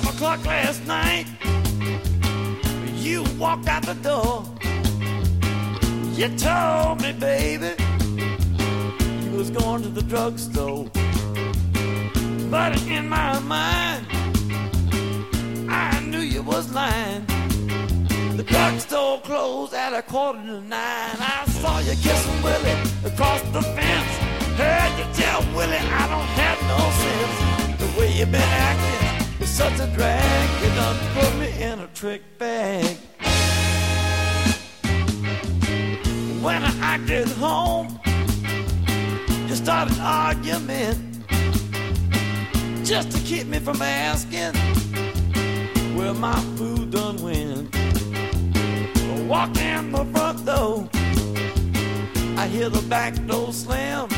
12 o'clock last night, you walked out the door. You told me, baby, you was going to the drugstore. But in my mind, I knew you was lying. The drugstore closed at a quarter to nine. I saw you kissing Willie across the fence. Such a drag. You done put me in a trick bag. When I get home, you start an argument just to keep me from asking where my food done went. Walk in the front door, I hear the back door slam.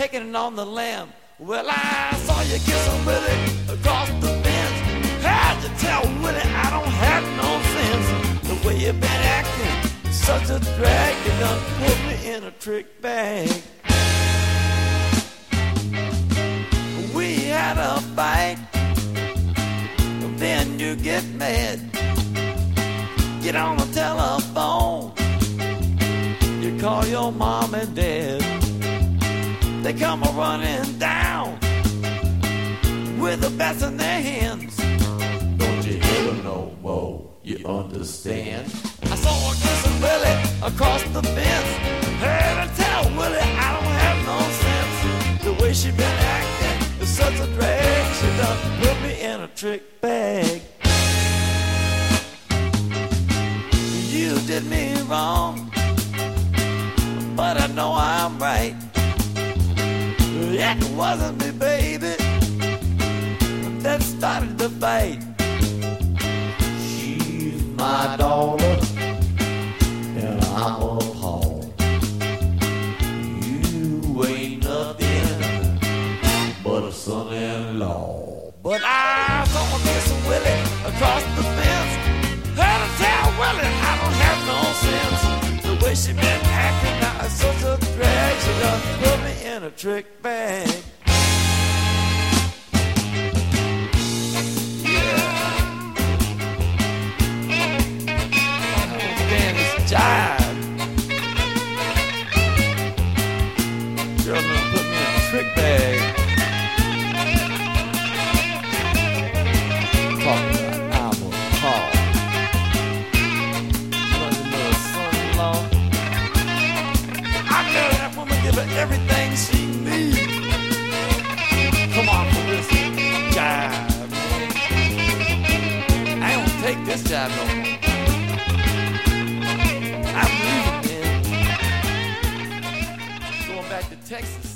Taking it on the lam. Well, I saw you kissing Willie across the fence. How'd you tell Willie I don't have no sense? The way you've been acting, such a drag. You done put me in a trick bag. We had a fight, then you get mad. Get on the telephone, you call your mom and dad. They come a running down with the best in their hands. Don't you ever know more? You understand? I saw her kissing Willie across the fence. Heard her tell Willie I don't have no sense. The way she been acting is such a drag. She done put me in a trick bag. You did me wrong, but I know I'm right. It wasn't me, baby, that started the fight. She's my daughter, and I'm appalled. You ain't nothing but a son-in-law. But I saw kissing Willie across the fence. Heard her tell Willie me in a trick bag. understand this jive. Girl gonna put me in a trick bag. Talking about album Paul. Was another son-in-law. I know that woman give her everything she. Come on for this jive. I don't take this jive no more. I'm leaving, man. Going back to Texas.